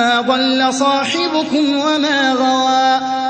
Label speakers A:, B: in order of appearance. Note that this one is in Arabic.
A: ما ضل صاحبكم وما غوى.